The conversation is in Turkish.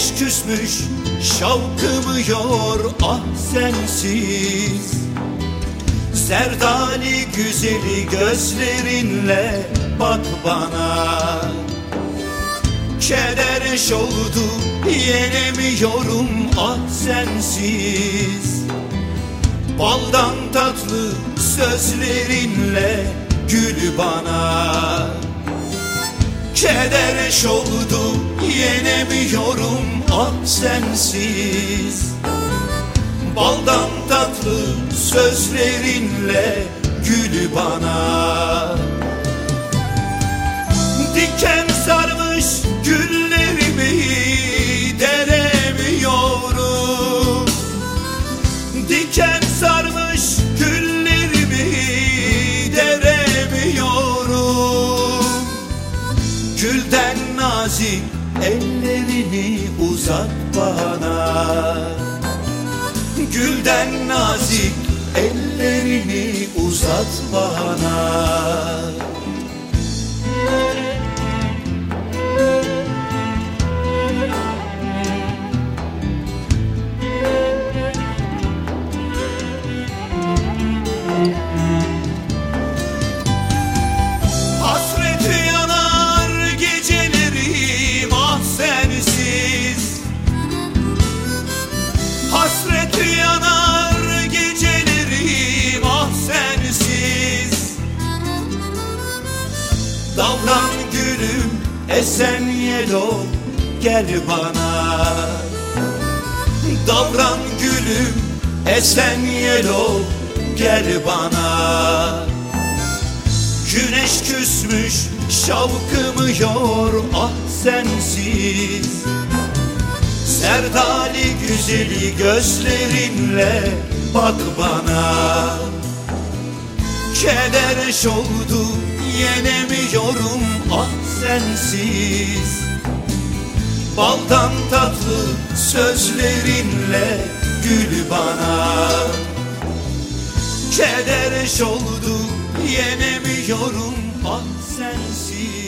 Güneş küsmüş şavkımı yor ah sensiz. Serdali güzeli gözlerinle bak bana. Keder oldu yenemiyorum ah sensiz. Baldan tatlı sözlerinle gül bana Keder oldu yenemiyorum. Ah sensiz. Baldan tatlı sözlerinle gül bana. Diken nazik ellerini uzat bana. Gülden nazik ellerini uzat bana Davran gülüm esen yelo gel bana. Davran gülüm esen yelo gel bana. Güneş küsmüş şavkımı yor ah sensiz. Serdali güzeli gözlerinle bak bana Keder oldu yenemiyorum. Ah sensiz. Baldan tatlı sözlerinle gül bana. Keder oldu yenemiyorum. Ah sensiz